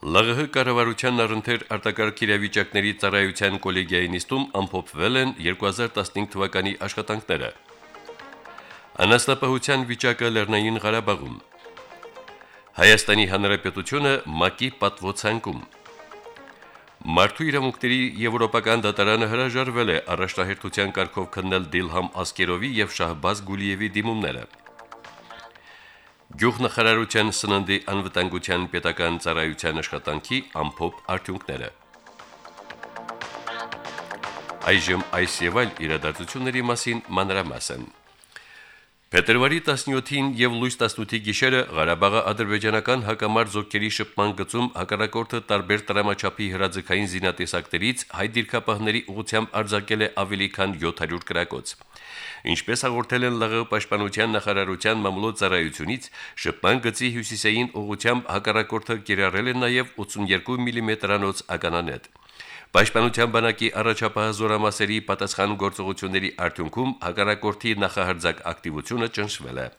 ԼՂՀ կառավարության առընթեր արտակարգ իրավիճակների ծառայության կոլեգիայի նիստում ամփոփվել են 2015 թվականի աշխատանքները։ Անաստապահության վիճակը Լեռնային Ղարաբաղում։ Հայաստանի Հանրապետությունը ՄԱԿ-ի պատվոցանկում։ Մարդու իրավունքների եվրոպական դատարանը հրաժարվել է առաջնահերթության կարգով քննել Դիլհամ Ասկերովի եւ Շահբազ Գուլիևի դիմումները։ Գյուղնախարարության սննդի անվտանգության պետական ծառայության աշխատանքի ամփոփ արդյունքները։ Այժմ այս եւ այլ իրադարձությունների մասին մանրամասն։ Փետրվարի 17-ին եւ լույս 18-ի գիշերը Ղարաբաղի ադրբեջանական հակամարտ զորքերի շփման գծում հակառակորդը տարբեր տրամաչափի հրաձգային զինատեսակներից հայ դիրքապահների ուղությամբ արձակել է ավելի քան 700 կրակոց։ Ինչպես հաղորդել են ԼՂ պաշտպանության նախարարության մամլոյ շփման գծի հյուսիսային ուղությամբ հակառակորդը կիրառել է նաև 82 մմ-անոց mm ականանետ։ Պաշտպանության բանակի առաջապահ զորամասերի պատասխան գործողությունների արդյունքում հակառակորդի նախահարձակ ակտիվությունը ճնշվել է։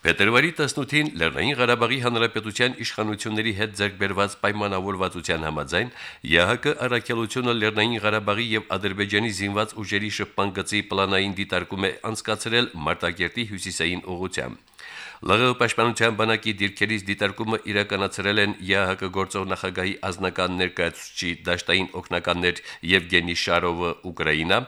Փետրվարի 18-ին Լեռնային Ղարաբաղի Հանրապետության իշխանությունների հետ ձեռքբերված պայմանավորվածության համաձայն ԵՀԿ առաքելությունը Լեռնային Ղարաբաղի եւ Ադրբեջանի զինված ուժերի շփման գծի պլանային դիտարկում է անցկացրել Մարտակերտի հյուսիսային ուղությամբ։ ԼՂ պաշտպանության բանակի դիրքերից դիտարկումը իրականացրել են ԵԱՀԿ գործող նախագահի ազնական ներկայացուցիչ դաշտային օկնականներ Եվգենի Շարովը Ուկրաինա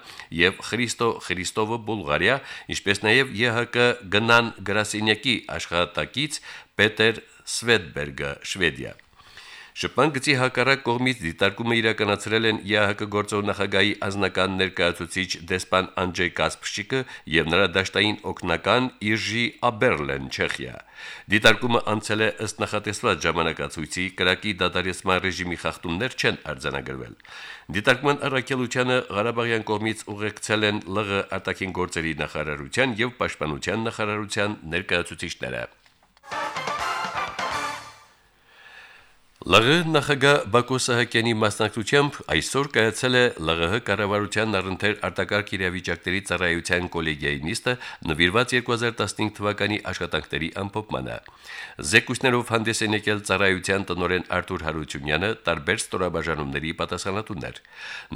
եւ Խրիստո Խրիստովը Բուլղարիա, ինչպես նաև ԵԱՀԿ գնան գրասենյակի աշխատակից Պետեր Սվետբերգը Շվեդիա։ Շփման գծի հակառակ կողմից դիտարկումը իրականացրել են ԵԱՀԿ գործող նախագահի ազնական ներկայացուցիչ դեսպան Անջեյ Կասպշիկը եւ նրա դաշտային օկնական Իժի Աբերլեն Չեխիա։ Դիտարկումը անցել է ըստ նախատեսված ժամանակացույցի կրակի դադարեցման ռեժիմի խախտումներ չեն արձանագրվել։ Դիտարկման առաքելությանը Ղարաբաղյան կողմից ուղեկցել են ԼՂ արտաքին գործերի նախարարության եւ պաշտպանության նախարարության ներկայացուցիչները։ ԼՂ նախագահ Բակո Սահակյանի մասնակցությամբ այսօր կայացել է ԼՂՀ կառավարության առընթեր արտակարգ իրավիճակների ծառայության կոլեգիայի նիստը նվիրված 2015 թվականի աշխատանքների ամփոփմանը։ Զեկույցներով հանդես են եկել ծառայության տնօրեն Արտուր Հարությունյանը տարբեր ստորաբաժանումների պատասխանատուներ։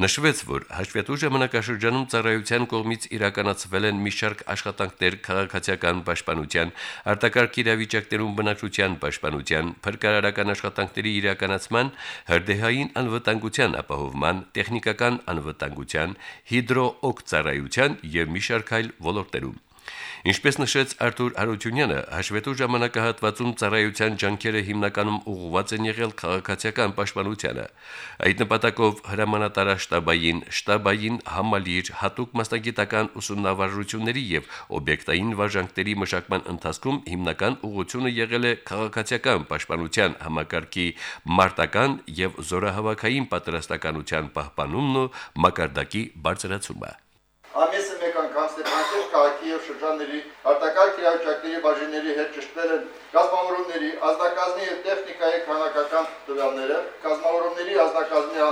Նշվեց, որ հաշվետու ժամանակաշրջանում ծառայության կողմից իրականացվել են մի շարք աշխատանքներ քաղաքացիական պաշտպանության, արտակարգ իրավիճակներում բնակչության պաշտպանության, փրկարարական աշխատանքների իրականացման, հրդեհային անվտանգության ապահովման, տեխնիկական անվտանգության, հիդրոօկցարայության եւ մի շարք այլ ոլորտներում։ Ինչպես նշեց Արտուր Արությունյանը, հաշվետու ժամանակահատվածում ծառայության ջանքերը հիմնականում ուղղված են եղել քաղաքացիական պաշտպանությանը։ Այդ նպատակով հրամանատարաշտաբային, շտաբային համալիր, հատուկ մասնագիտական ուսումնավարությունների եւ օբյեկտային վարժանքների մշակման ընթացքում հիմնական ուղղությունը եղել է քաղաքացիական պաշտպանության համակարգի մարտական եւ զորահավաքային պատրաստականության պահպանումն ու մակարդակի բարձրացումը։ Ամեսը մեկ անգամ Ստեփանակերտ քաղաքի եւ շրջանների արտակարգ իրավիճակների բաժինների հետ ճշտվել են կազմավորումների, ազնագազմի եւ տեխնիկայի քանակական տվյալները, կազմավորումների ազնագազմի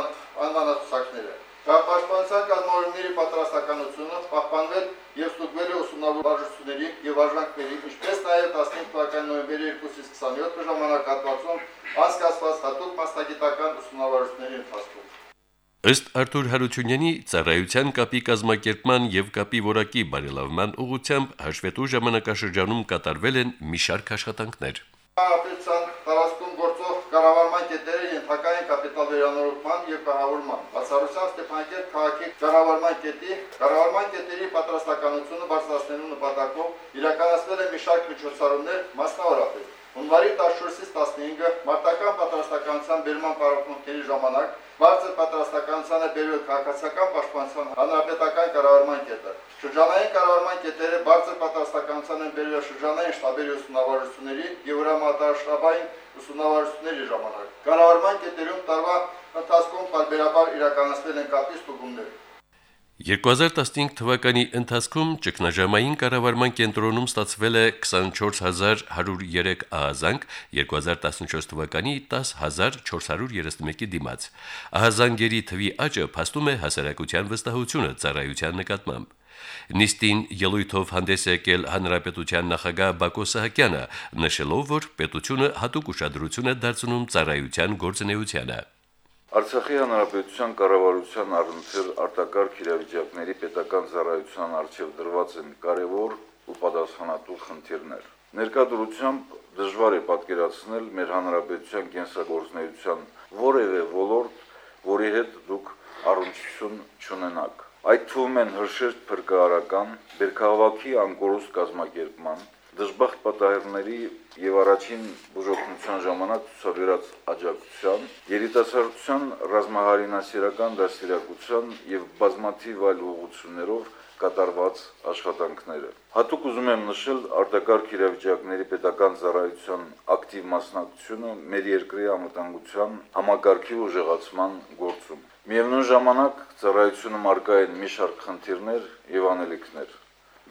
անվանացուցակները։ Պաշտպանության կազմավորումների պատրաստականությունը պահպանվել եւ ստուգվել է ուսումնավարժությունների եւ արժանքների, ինչպես նաեւ 15 թվականի նոյեմբերի 2-ից 27 ժամանակահատվածում անցկացված հատուկ մասնագիտական ուսումնավարժությունների ընթացքում։ Ըստ Արտուր Հարությունյանի ծառայության կապի կազմակերպման եւ կապի որակի բարելավման ուղղությամբ հաշվետու ժամանակաշրջանում կատարվել են մի շարք աշխատանքներ։ Ապեցան տարածքում գործող կառավարման կետերը ենթակա են կապիտալ վերանորոգման եւ կառավարման։ Բացառությամբ Ստեփանակերտ քաղաքի կառավարման կետի կառավարման կետերի պատրաստականությունը բարձրացնելու նպատակով իրականացվել են մի շարք միջոցառումներ, մասնավորապես Հունվարի 14-ից 15-ը մարտական պատրաստականության բերման պարապմունքների ժամանակ քաղաքացիական պաշտպանության հանրապետական կառավարման կետը։ Շրջանային կառավարման կետերը բարձր պատրաստականության են բերաշրջանային շտաբերի ուսումնավարությունների եւ հրամանատարշտաբային ուսումնավարությունների ժամանակ։ Կառավարման կետերում տարվա ընթացքում բարբերաբար իրականացվել են կապի ստուգումներ։ 2015 թվականի ընթացքում ճգնաժամային կառավարման կենտրոնում ստացվել է 24103 ահազանգ, 2014 թվականի 10431-ի դիմաց։ Ահազանգերի թվի աճը փաստում է հասարակության վստահությունը ծառայության նկատմամբ։ Նիստին ելույթով հանդես եկել հանրապետության նախագահ Բակո Սահակյանը, նշելով, որ պետությունը հատուկ ուշադրություն է դարձնում ծառայության գործունեությանը։ Արցախի հանրապետության կառավարության առընթեր արտակարգ իրավիճակների պետական ծառայության արժեվ դրված են կարևոր ու պատասխանատու խնդիրներ։ Ներկայդրությամբ դժվար է պատկերացնել մեր հանրապետության կենսագործունեության որևէ ոլորտ, որի հետ դուք առնչություն չունենաք։ Այդ թվում են հրշեջ փրկարարական, բերքահավաքի անկորուստ կազմակերպման, դժբախտ պատահերների եւ առաջին բուժօգնության ժամանակ ցուցաբերած աջակցության, երիտասարդության ռազմահարինասիրական դաստիարակության եւ բազմաթիվ այլ ուղղություններով կատարված աշխատանքները։ Հատուկ ուզում եմ նշել արտակարգ իրավիճակների պետական ծառայության ակտիվ մասնակցությունը մեր երկրի անվտանգության համակարգի ուժեղացման գործում։ Միևնույն ժամանակ ծառայությունում արկա են մի շարք խնդիրներ եւ անելիքներ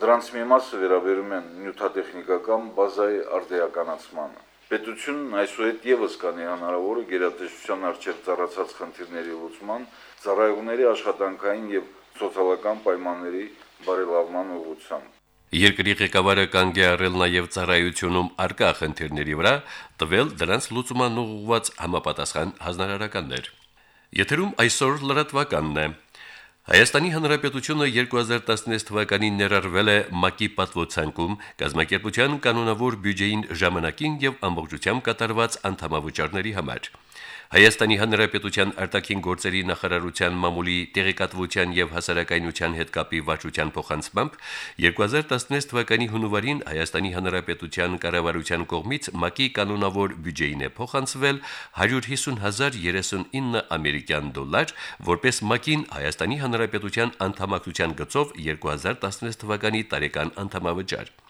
Դրանց մի մասը վերաբերում են նյութատեխնիկական բազայի արդիականացմանը։ Պետությունն այսուհետ եւս կանի հնարավորը գերատեսչության արչև ծառացած խնդիրների լուծման, ծառայողների աշխատանքային եւ սոցիալական պայմանների բարելավման ուղղությամբ։ Երկրի ղեկավարը կանգ է առել նաև ծառայությունում արկա խնդիրների վրա, տվել դրանց լուծման ուղղված համապատասխան հանրարարականներ։ Եթերում այսօր լրատվականն է։ Հայաստանի Հանրապետությունը 2016 թվականին ներառվել է ՄԱԿ-ի պատվոցանկում գազམ་ակերպության կանոնավոր բյուջեին ժամանակին եւ ամբողջությամբ կատարված անդամավճարների համար։ Հայաստանի Հանրապետության արտաքին գործերի նախարարության մամուլի տեղեկատվության եւ հասարակայնության հետ կապի վարչության փոխանցմամբ 2016 թվականի հունվարին Հայաստանի Հանրապետության կառավարության կողմից ՄԱԿ-ի կանոնավոր բյուջեին է փոխանցվել 150039 ամերիկյան դոլար, որպես ՄԱԿ-ին Հայաստանի Հանրապետության անդամակցության գծով 2016 թվականի տարեկան անդամավճար։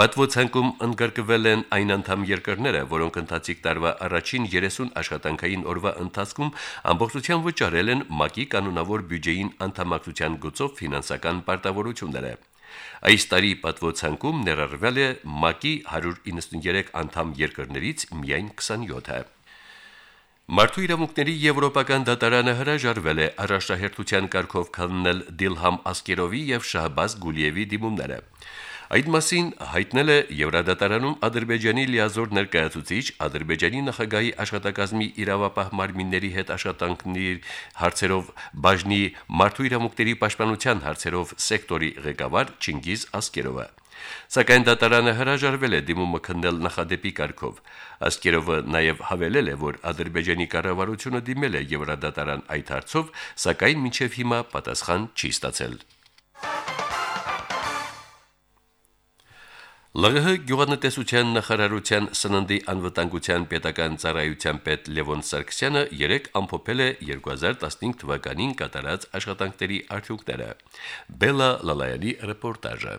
Պատվոցանկում ընդգրկվել են այն անդամ երկրները, որոնք ընթացիկ տարվա առաջին 30 աշխատանքային օրվա ընթացքում ամբողջությամբ վճարել են ՄԱԿ-ի կանոնավոր բյուջեին անդամակցության գծով ֆինանսական պարտավորությունները։ Այս տարի պատվոցանկում ներառվել է ՄԱԿ-ի 193 անդամ երկրներից միայն 27-ը։ Մարդու իրավունքների եվրոպական դատարանը հրաժարվել է առաջնահերթության կարգով քննել Դիլհամ Ասկերովի եւ Շահբազ Գուլիևի դիմումները։ Այդ մասին հայտնել է Եվրադատարանում Ադրբեջանի լիազոր ներկայացուցիչ Ադրբեջանի նախագահի աշխատակազմի իրավապահ մարմինների հետ աշխատանքների հարցերով բաժնի մարդու իրավունքների պաշտպանության հարցերով սեկտորի ղեկավար Չինգիզ Ասկերովը։ Սակայն դատարանը հրաժարվել է դիմումը քննել նախադեպի կարգով։ Ասկերովը նաև հավելել է, որ Ադրբեջանի կառավարությունը դիմել է Եվրադատարան այդ հարցով, սակայն մինչև հիմա պատասխան չի ստացել։ ԼՂՀ գյուղատնտեսության նախարարության սննդի անվտանգության պետական ծառայության պետ Լևոն Սարգսյանը երեք ամփոփել է 2015 թվականին կատարած աշխատանքների արդյունքները։ Բելա Լալայանի ռեպորտաժը։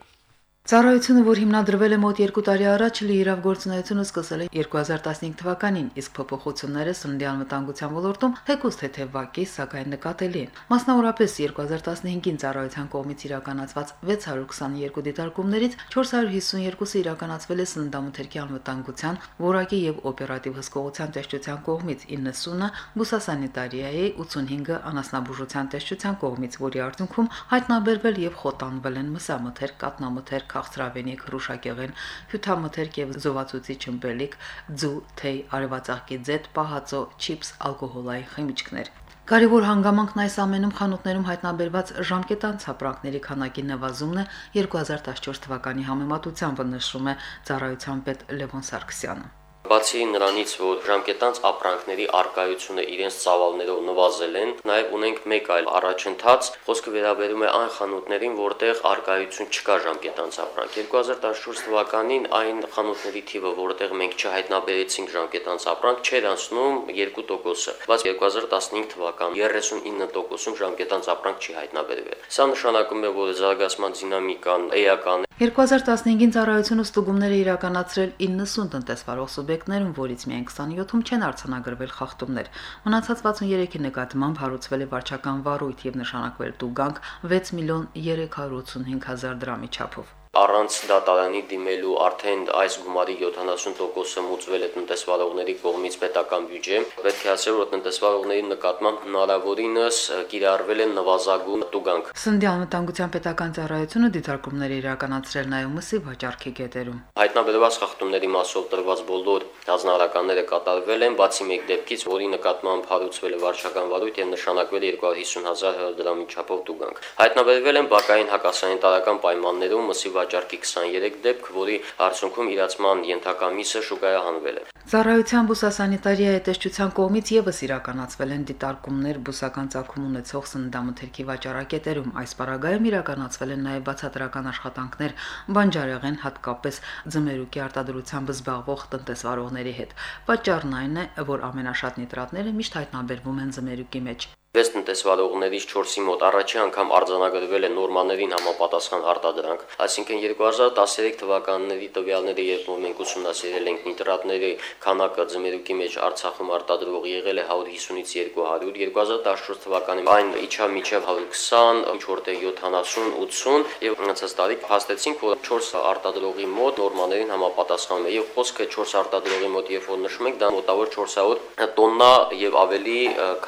Ծառայությունը, որ հիմնադրվել է մոտ 2 տարի առաջ, լիիրավ գործունեությունը սկսել է 2015 թվականին, իսկ փոփոխությունները սննդի անվտանգության ոլորտում թեկուզ թեթևակի, սակայն նկատելի են։ Մասնավորապես 2015-ին ծառայության կողմից իրականացված 622 դիտարկումներից 452-ը իրականացվել է սննդամթերքի անվտանգության, որակի եւ օպերատիվ հսկողության տեսչության կողմից, 90-ը բուսասանիտարիայի, 85-ը անասնաբուժության տեսչության կողմից, որի արդյունքում հայտնաբերվել եւ խոտանվել են մսամթերք, կատնամթերք, քաղցրավենիք, հրուշակեղեն, հյութամթերք եւ զովացուցիչ ըմպելիք, ձու, թեյ, արևածաղկի ձետ, պահածո, չիպս, ալկոհոլային խմիչքներ։ Կարևոր հանգամանքն այս ամենում խանութներում հայտնաբերված ժամկետանց ապրանքների քանակի նվազումն է 2014 թվականի համեմատությամբ նշում է ծառայության պետ Լևոն Սարգսյանը։ Բացի նրանից, որ ժամկետանց ապրանքների արկայությունը իրենց ծավալներով նվազել են, նաև ունենք մեկ այլ առաջընթաց, խոսքը վերաբերում է այն խանութներին, որտեղ արկայություն չկա ժամկետանց ապրանք։ 2014 թվականին այն խանութների թիվը, որտեղ մենք չհայտնաբերեցինք ժամկետանց ապրանք, չէր անցնում 2%-ը, բայց 2015 թվականին 39%-ում ժամկետանց ապրանք չի հայտնաբերվել։ Սա նշանակում է, որ զարգացման դինամիկան էական 2015-ին ծառայությունը ստուգումներ է իրականացրել 90 տնտեսվարող սուբյեկտներում, որից միայն 27-ում չեն արձանագրվել խախտումներ։ Մնացած 63-ի նկատմամբ հարուցվել է վարչական վարույթ եւ նշանակվել տուգանք 6 միլիոն 385 հազար դրամի չափով առանց դատարանի դիմելու արդեն այս գումարի 70%-ը մուծվել է տնտեսվարողների կողմից պետական բյուջե։ Պետք է ասել, որ տնտեսվարողների նկատմամբ հնարավորինս կիրառվել են նվազագույն տուգանք։ Սնդի անվտանգության պետական ծառայությունը դիտարկումներ իրականացրել նաև մսի վաճառքի կետերում։ Հայտնաբերված խախտումների մասով տրված բոլոր հանրահարականները կատարվել են, բացի մեկ դեպքից, որի նկատմամբ հարուցվել է վարչական վարույթ եւ նշանակվել 250.000 դրամի չափով տուգանք։ Հայտնաբերվել են բակային հակասանիտարական պայմաններում մսի վաճառքի 23 դեպք, որի արդյունքում իրացման ենթակա միսը շուկայահանվել է։ Ծառայության բուսասանիտարիայի տեսչության կողմից եւս իրականացվել են դիտարկումներ բուսական ցակում ունեցող սննդամթերքի վաճառակետերում։ Այս պարագայում իրականացվել են նաեւ բացատրական աշխատանքներ բանջարեղեն հատկապես ձմերուկի արտադրությամբ զբաղվող տնտեսվարողների հետ։ Պատճառն այն է, որ ամենաշատ նիտրատները միշտ հայտնաբերվում են ձմերուկի մեջ։ 6 տնտեսվարողներից 4-ի մոտ առաջի անգամ արձանագրվել է նորմաներին համապատասխան արտադրանք, այսինքն 2013 թվականների տվյալները, երբ մենք ուսումնասիրել ենք նիտրատների քանակը ձմերուկի մեջ Արցախում արտադրող եղել է 150-ից 200, 2014 թվականին այն իջա միջև 120, ինչ որտեղ 70, 80 եւ անցած տարի հաստեցինք, որ 4 արտադրողի մոտ նորմաներին համապատասխանում է եւ խոսքը 4 արտադրողի մոտ երբ որ նշում ենք, դա մոտավոր 400 տոննա եւ ավելի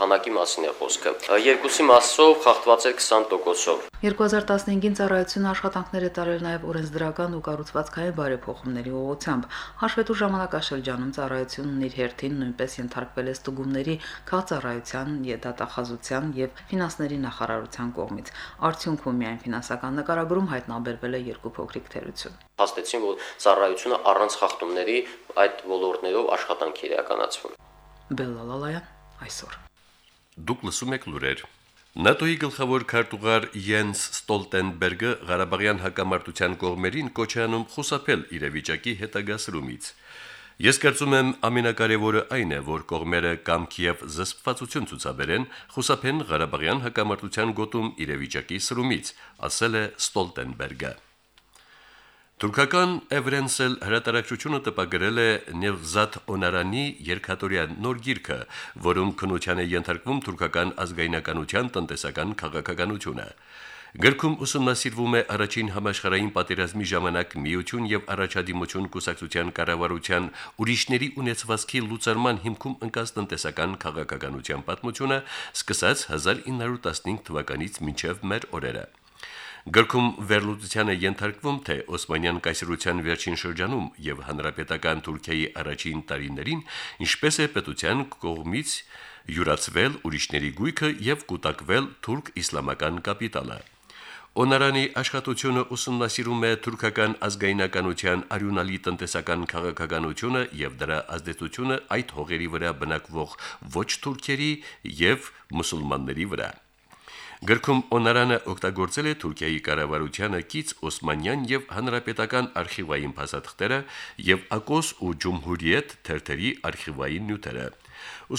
քանակի մասին է խոսքը խոսքը։ Երկուսի մասով խախտված էր 20%-ով։ 2015-ին ծառայությունը աշխատանքներ է տարել նաև օրենսդրական ու կառուցվածքային բարեփոխումների ուղղությամբ։ Հաշվետու ժամանակաշրջանում ծառայությունն իր հերթին նույնպես ենթարկվել է ստուգումների քաղցառայության, դատախազության եւ ֆինանսների նախարարության կողմից։ Արդյունքում միայն ֆինանսական նկարագրում հայտնաբերվել է երկու փոքրիկ թերություն։ Հաստեցին, որ ծառայությունը առանց խախտումների այդ ոլորտներով աշխատանք իրականացվում։ Բելլալալայան այսօր Դուք լսում եք լուրեր։ ՆԱՏՕ-ի գլխավոր քարտուղար Յենս Ստոլտենբերգը Ղարաբաղյան հակամարտության կողմերին կոչ է անում խուսափել իրավիճակի հետագա սրումից։ Ես կարծում եմ ամենակարևորը այն է, որ կողմերը կամ Կիև զսպվածություն ցուցաբերեն, խուսափեն Ղարաբաղյան հակամարտության գոտում իրավիճակի սրումից, ասել է Ստոլտենբերգը։ Թուրքական Evrensel հրատարակչությունը տպագրել է Nevzat Onarani երկաթորյան նոր գիրքը, որում քննության է ենթարկվում թուրքական ազգայնականության տնտեսական քաղաքականությունը։ Գրքում ուսումնասիրվում է առաջին համաշխարհային պատերազմի ժամանակ միություն եւ առաջադիմություն կուսակցության կառավարության ուրիշների ունեցվածքի լուծարման հիմքում ընկած տնտեսական քաղաքականության պատմությունը, սկսած 1915 թվականից մինչև մեր օրերը։ Գրքում վերլուծության է ենթարկվում, թե Օսմանյան կայսրության վերջին շրջանում եւ հանրապետական Թուրքիայի առաջին տարիներին ինչպես է պետության կողմից յուրացվել ուրիշների գույքը եւ կուտակվել թուրք իսլամական կապիտալը։ Օնարանի աշխատությունը ուսումնասիրում է թուրքական ազգայնականության արյունալի տնտեսական քաղաքականությունը եւ դրա ազդեցությունը այդ հողերի վրա բնակվող ոչ թուրքերի եւ մուսուլմանների վրա։ Գրքում Օնարանը օգտագործել է Թուրքիայի կառավարությանը կից Օսմանյան եւ հանրապետական արխիվային փաստաթղթերը եւ Ակոս ու Ջումհուրիետ թերթերի արխիվային նյութերը։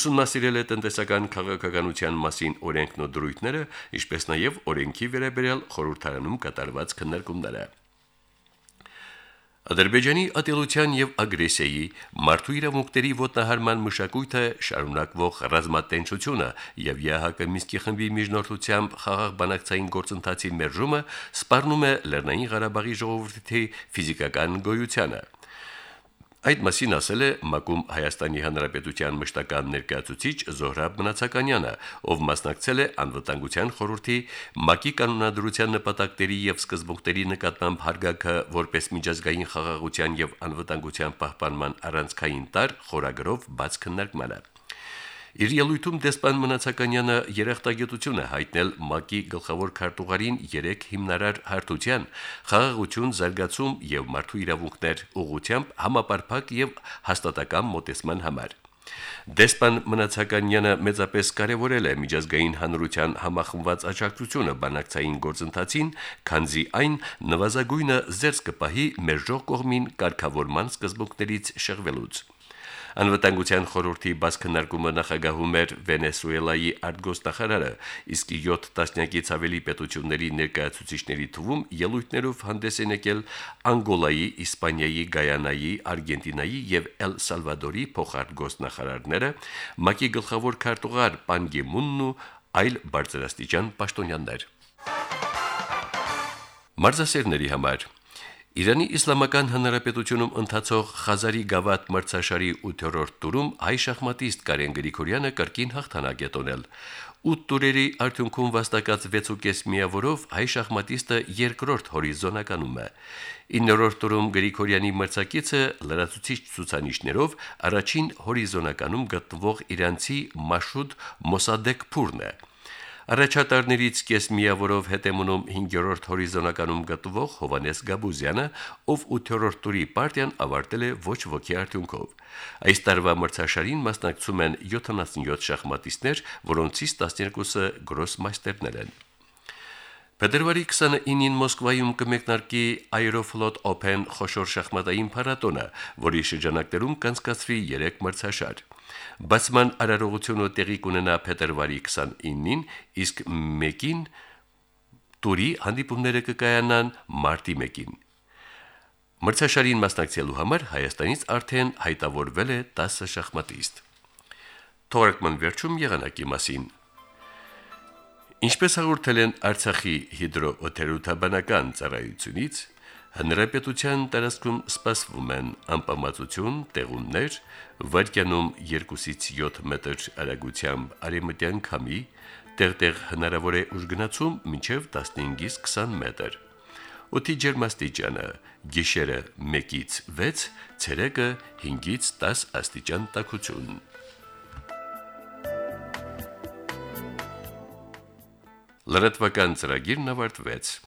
Ուսումնասիրել է տնտեսական քաղաքականության մասին օրենքն ու դրույթները, ինչպես նաև օրենքի վերաբերյալ խորհրդարանում կատարված քննարկումները։ Ադրբեջանի ատելության եւ ագրեսիայի մարդու իրավունքների ոտնահարման մշակույթը շարունակվող ռազմատենչությունը եւ ԵՀԿ Միսկի խմբի միջնորդությամբ խաղաղ բանակցային գործընթացի մերժումը սպառնում է Լեռնային Ղարաբաղի ժողովրդի ֆիզիկական գոյությանը։ Այդ մասին ասել է Մակում Հայաստանի Հանրապետության մշտական ներկայացուցիչ Զոհրաբ Մնացականյանը, ով մասնակցել է անվտանգության խորհրդի Մակի կանոնադրության նպատակների եւ սկզբունքների նկատմամբ հարգակը որպես միջազգային խաղաղության եւ անվտանգության պահպանման առանցքային տար խորագրով բաց քննարկմանը։ Իր ելույթում դեսպան Մնացականյանը երախտագիտություն է հայտնել ՄԱԿ-ի գլխավոր քարտուղարին 3 հիմնարար հարթության խաղաղություն, զարգացում եւ մարդու իրավունքներ ուղղությամբ համապարփակ եւ հաստատակամ մոտեցման համար։ Դեսպան Մնացականյանը մեծապես կարևորել է միջազգային հանրության համախմբված աջակցությունը բանակցային գործընթացին, քանզի այն նվազագույնը զերծ կպահի մեր ժողովրդին կարգավորման սկզբունքներից շեղվելուց։ Անվտանգության խորհրդի բաց քննարկումը նախագահում էր Վենեսուելայի արտգոսնախարարը, իսկ 7 տասնյակից ավելի պետությունների ներկայացուցիչների թվում ելույթներով հանդես են եկել Անգոլայի, Իսպանիայի, Գայանայի, Արգենտինայի եւ Էլ Սալվադորի փոխարտգոսնախարարները, ՄԱԿ-ի գլխավոր քարտուղար Պան Գի-մունն ու այլ բարձրաստիճան պաշտոնյաներ։ Մարզասերների համար Իրանի Իսլամական Հանրապետությունում ընթացող Խազարի գավաթ մրցաշարի 8-րդ տուրում հայ շախմատիստ Կարեն Գրիգորյանը կրկին հաղթանակ է տոնել։ 8 տուրերի արդյունքում վաստակած 6.5 միավորով հայ շախմատիստը երկրորդ հորիզոնականում է։ 9-րդ տուրում Գրիգորյանի մրցակիցը լրացուցիչ ցուցանիշներով առաջին հորիզոնականում գտնվող իրանցի Մաշուդ Մոսադեկփուրն է։ Առաջատարներից կես միավորով հետեմունում 5-րդ հորիզոնականում գտնվող Հովանես Գաբուզյանը, ով 8-րդ տուրի պարտիան ավարտել է ոչ ոքի արդյունքով։ Այս տարվա մրցաշարին մասնակցում են 77 շախմատիստներ, որոնցից 12-ը գրոսմայստերներ են։ Փետրվարի 29-ին Մոսկվայում կմեկնարկի Aeroflot Open խոշոր շախմատային փառատոնը, որի շրջանակներում կանցկացվի 3 մրցաշար։ Բացման արարողությունը տեղի կունենա փետրվարի 29-ին, իսկ 1-ին տուրի հանդիպումները կկայանան մարտի 1-ին։ Մրցաշարին մասնակցելու համար Հայաստանից արդեն հայտավորվել է 10 շախմատիստ։ Թորակման վերջում եղանակի մասին։ Ինչպես հաղորդել են Արցախի հիդրոօթերոթաբանական ծառայությունից, Հանրապետության տարածքում սպասվում են անպամացություն, տեղումներ, վարկյանում 2-ից 7 մետր արագությամբ արևմտյան քամի, տեղտեղ հնարավոր է ուժգնացում մինչև 15-ից 20 մետր։ Օդի ջերմաստիճանը՝ գիշերը 1-ից 6, ցերեկը 5-ից 10 աստիճան տաքություն։ Լրատվական ծրագիրն ավարտվեց։